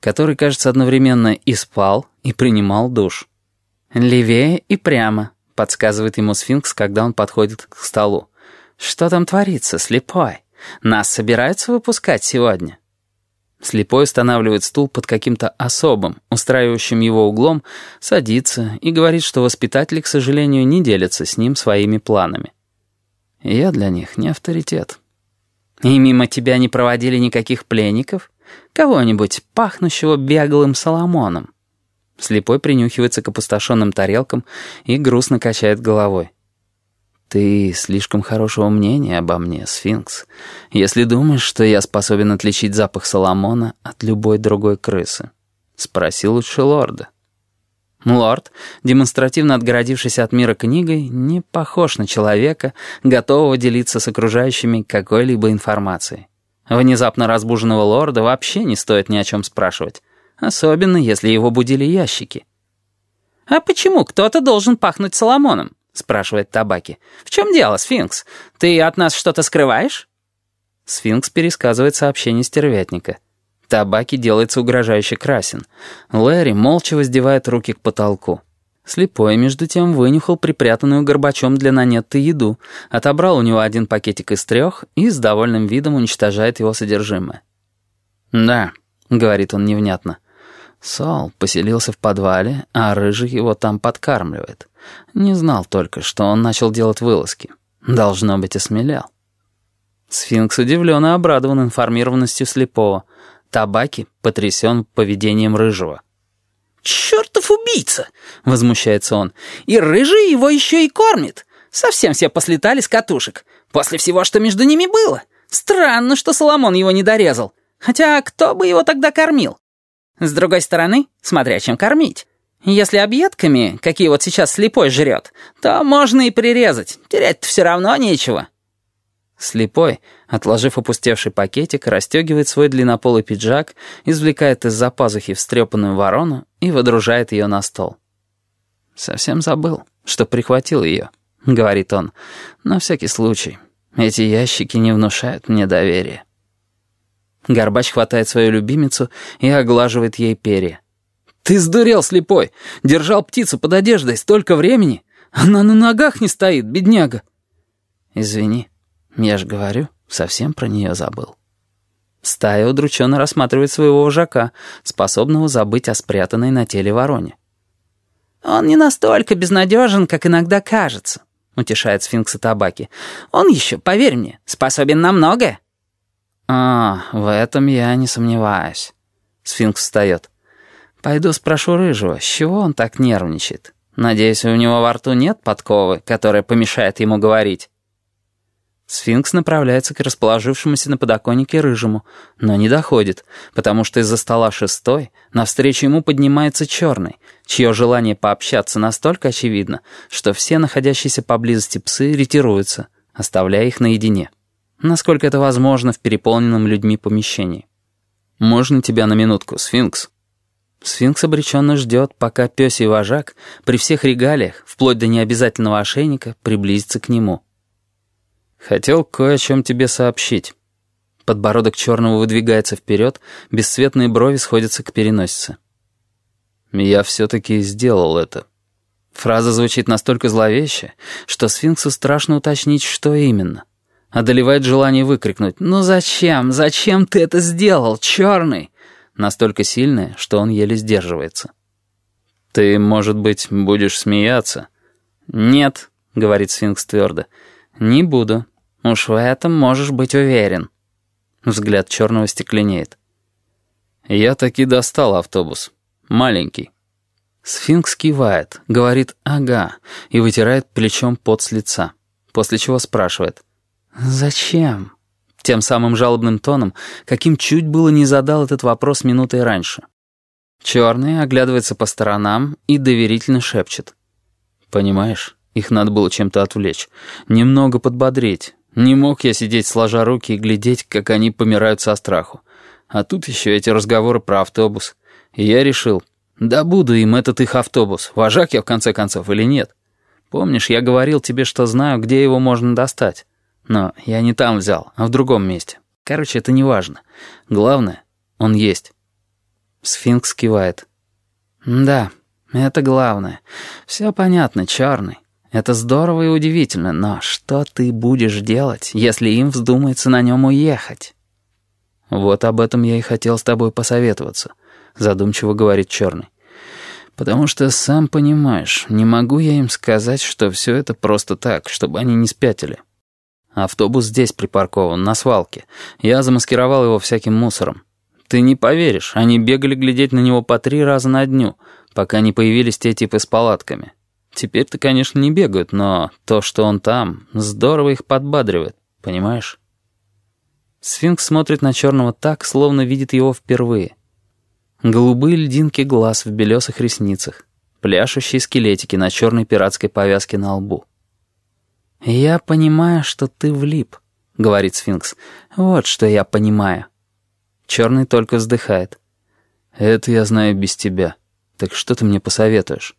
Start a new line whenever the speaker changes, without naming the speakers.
который, кажется, одновременно и спал, и принимал душ. «Левее и прямо», — подсказывает ему сфинкс, когда он подходит к столу. «Что там творится, слепой? Нас собираются выпускать сегодня?» Слепой устанавливает стул под каким-то особым, устраивающим его углом, садится и говорит, что воспитатели, к сожалению, не делятся с ним своими планами. Я для них не авторитет. И мимо тебя не проводили никаких пленников? Кого-нибудь, пахнущего беглым соломоном?» Слепой принюхивается к опустошенным тарелкам и грустно качает головой. «Ты слишком хорошего мнения обо мне, сфинкс, если думаешь, что я способен отличить запах Соломона от любой другой крысы. Спроси лучше лорда». Лорд, демонстративно отгородившись от мира книгой, не похож на человека, готового делиться с окружающими какой-либо информацией. Внезапно разбуженного лорда вообще не стоит ни о чем спрашивать, особенно если его будили ящики. «А почему кто-то должен пахнуть Соломоном?» — спрашивает Табаки. «В чем дело, Сфинкс? Ты от нас что-то скрываешь?» Сфинкс пересказывает сообщение стервятника — Табаки делается угрожающе красен. Лэри молча воздевает руки к потолку. Слепой, между тем, вынюхал припрятанную горбачом для Нанетты еду, отобрал у него один пакетик из трех и с довольным видом уничтожает его содержимое. «Да», — говорит он невнятно, — «Сол поселился в подвале, а Рыжий его там подкармливает. Не знал только, что он начал делать вылазки. Должно быть, осмелял». Сфинкс удивлен и обрадован информированностью слепого — Табаки потрясен поведением Рыжего.
«Чертов убийца!» — возмущается он. «И Рыжий его еще и кормит. Совсем все послетали с катушек. После всего, что между ними было. Странно, что Соломон его не дорезал. Хотя кто бы его тогда кормил? С другой стороны, смотря чем кормить. Если объедками, какие вот сейчас слепой жрет, то можно и прирезать. Терять-то все равно нечего».
Слепой, отложив опустевший пакетик, расстегивает свой длиннополый пиджак, извлекает из-за пазухи встрепанную ворону и водружает ее на стол. «Совсем забыл, что прихватил ее», — говорит он. «На всякий случай. Эти ящики не внушают мне доверия». Горбач хватает свою любимицу и оглаживает ей перья. «Ты сдурел, слепой! Держал птицу под одеждой столько времени! Она на ногах не стоит, бедняга!» «Извини», я же говорю, совсем про нее забыл. Стая удрученно рассматривает своего вожака, способного забыть о спрятанной на теле вороне.
«Он не настолько безнадежен, как иногда кажется», — утешает сфинкса табаки. «Он еще, поверь мне, способен на многое».
«А, в этом я не сомневаюсь». Сфинкс встает. «Пойду спрошу Рыжего, с чего он так нервничает? Надеюсь, у него во рту нет подковы, которая помешает ему говорить». Сфинкс направляется к расположившемуся на подоконнике рыжему, но не доходит, потому что из-за стола шестой навстречу ему поднимается черный, чье желание пообщаться настолько очевидно, что все находящиеся поблизости псы ретируются, оставляя их наедине. Насколько это возможно в переполненном людьми помещении. «Можно тебя на минутку, сфинкс?» Сфинкс обреченно ждет, пока пёсий вожак при всех регалиях, вплоть до необязательного ошейника, приблизится к нему. «Хотел кое о чем тебе сообщить». Подбородок черного выдвигается вперед, бесцветные брови сходятся к переносице. «Я все-таки сделал это». Фраза звучит настолько зловеще, что сфинксу страшно уточнить, что именно. Одолевает желание выкрикнуть «Ну зачем? Зачем ты это сделал, черный?» Настолько сильное, что он еле сдерживается. «Ты, может быть, будешь смеяться?» «Нет», — говорит сфинкс твердо, — «не буду. Уж в этом можешь быть уверен». Взгляд черного стекленеет. «Я таки достал автобус. Маленький». Сфинкс кивает, говорит «ага» и вытирает плечом пот с лица, после чего спрашивает «Зачем?» Тем самым жалобным тоном, каким чуть было не задал этот вопрос минутой раньше. Черный оглядывается по сторонам и доверительно шепчет. «Понимаешь, их надо было чем-то отвлечь, немного подбодрить, не мог я сидеть сложа руки и глядеть, как они помирают со страху. А тут еще эти разговоры про автобус. И я решил, да буду им этот их автобус, вожак я в конце концов или нет. Помнишь, я говорил тебе, что знаю, где его можно достать. Но я не там взял, а в другом месте. Короче, это не важно. Главное, он есть. Сфинкс кивает. «Да, это главное. Все понятно, черный. Это здорово и удивительно, но что ты будешь делать, если им вздумается на нем уехать?» «Вот об этом я и хотел с тобой посоветоваться», — задумчиво говорит черный. «Потому что, сам понимаешь, не могу я им сказать, что все это просто так, чтобы они не спятили. Автобус здесь припаркован, на свалке. Я замаскировал его всяким мусором. Ты не поверишь, они бегали глядеть на него по три раза на дню, пока не появились те типы с палатками. Теперь-то, конечно, не бегают, но то, что он там, здорово их подбадривает, понимаешь?» Сфинкс смотрит на черного так, словно видит его впервые. Голубые льдинки глаз в белесых ресницах, пляшущие скелетики на черной пиратской повязке на лбу. «Я понимаю, что ты влип», — говорит сфинкс. «Вот что я понимаю». Черный только вздыхает. «Это я знаю без тебя. Так что ты мне посоветуешь?»